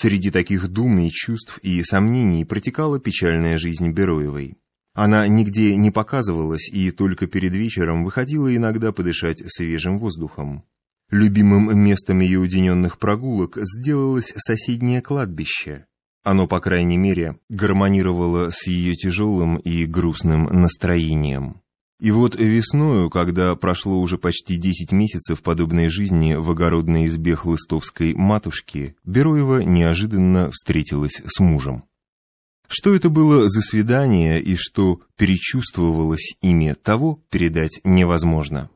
Среди таких дум и чувств и сомнений протекала печальная жизнь Бероевой. Она нигде не показывалась и только перед вечером выходила иногда подышать свежим воздухом. Любимым местом ее уединенных прогулок сделалось соседнее кладбище. Оно, по крайней мере, гармонировало с ее тяжелым и грустным настроением. И вот весною, когда прошло уже почти 10 месяцев подобной жизни в огородной избе хлыстовской матушки, Бероева неожиданно встретилась с мужем. Что это было за свидание и что перечувствовалось ими, того передать невозможно.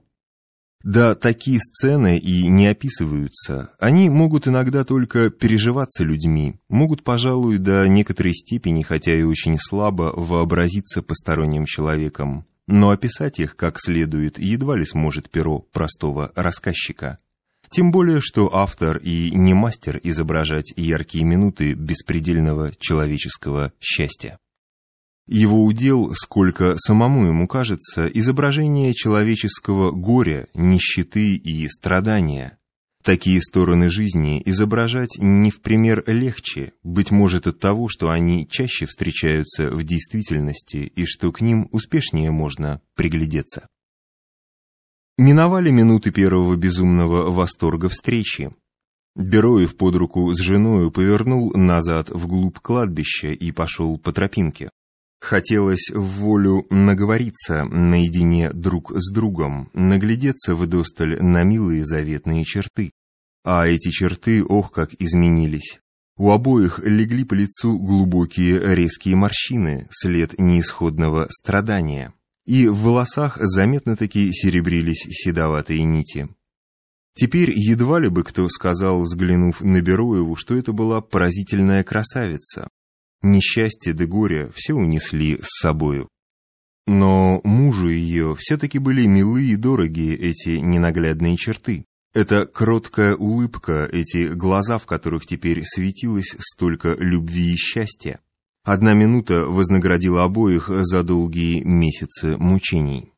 Да, такие сцены и не описываются. Они могут иногда только переживаться людьми, могут, пожалуй, до некоторой степени, хотя и очень слабо, вообразиться посторонним человеком. Но описать их как следует едва ли сможет перо простого рассказчика. Тем более, что автор и не мастер изображать яркие минуты беспредельного человеческого счастья. Его удел, сколько самому ему кажется, изображение человеческого горя, нищеты и страдания. Такие стороны жизни изображать не в пример легче, быть может от того, что они чаще встречаются в действительности и что к ним успешнее можно приглядеться. Миновали минуты первого безумного восторга встречи. Бероев под руку с женою повернул назад вглубь кладбища и пошел по тропинке. Хотелось в волю наговориться наедине друг с другом, наглядеться вдосталь на милые заветные черты. А эти черты, ох, как изменились. У обоих легли по лицу глубокие резкие морщины, след неисходного страдания. И в волосах заметно-таки серебрились седоватые нити. Теперь едва ли бы кто сказал, взглянув на Бероеву, что это была поразительная красавица, Несчастье да горе все унесли с собою. Но мужу ее все-таки были милы и дороги эти ненаглядные черты. Эта кроткая улыбка, эти глаза, в которых теперь светилось столько любви и счастья. Одна минута вознаградила обоих за долгие месяцы мучений.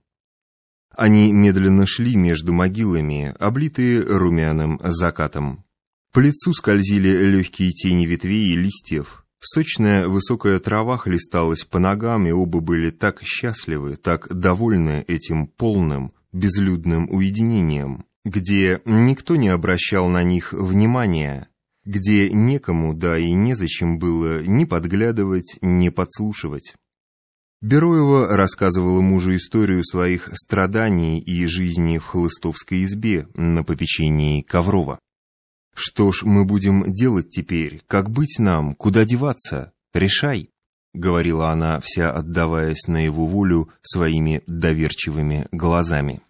Они медленно шли между могилами, облитые румяным закатом. По лицу скользили легкие тени ветвей и листьев, Сочная высокая трава хлесталась по ногам, и оба были так счастливы, так довольны этим полным, безлюдным уединением, где никто не обращал на них внимания, где некому, да и незачем было ни подглядывать, ни подслушивать. Бероева рассказывала мужу историю своих страданий и жизни в хлыстовской избе на попечении Коврова. «Что ж мы будем делать теперь? Как быть нам? Куда деваться? Решай!» — говорила она, вся отдаваясь на его волю своими доверчивыми глазами.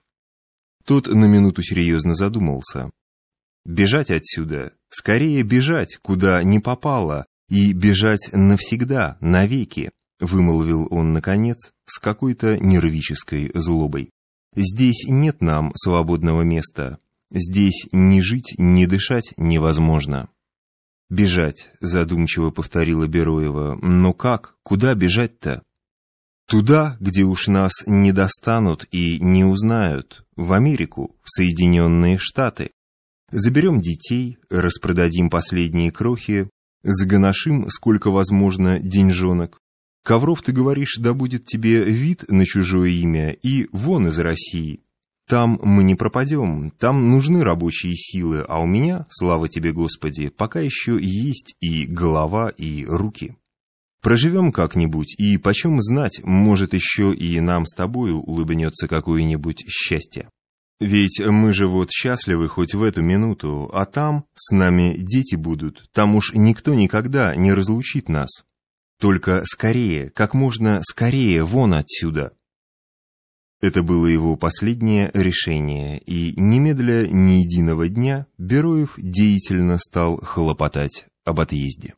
Тот на минуту серьезно задумался. «Бежать отсюда! Скорее бежать, куда не попало, и бежать навсегда, навеки!» — вымолвил он, наконец, с какой-то нервической злобой. «Здесь нет нам свободного места, Здесь ни жить, ни дышать невозможно. «Бежать», — задумчиво повторила Бероева. «Но как? Куда бежать-то?» «Туда, где уж нас не достанут и не узнают. В Америку, в Соединенные Штаты. Заберем детей, распродадим последние крохи, загоношим, сколько возможно, деньжонок. Ковров, ты говоришь, да будет тебе вид на чужое имя и вон из России. Там мы не пропадем, там нужны рабочие силы, а у меня, слава тебе, Господи, пока еще есть и голова, и руки. Проживем как-нибудь, и почем знать, может еще и нам с тобою улыбнется какое-нибудь счастье. Ведь мы же вот счастливы хоть в эту минуту, а там с нами дети будут, там уж никто никогда не разлучит нас. Только скорее, как можно скорее вон отсюда. Это было его последнее решение, и немедля ни единого дня Бероев деятельно стал хлопотать об отъезде.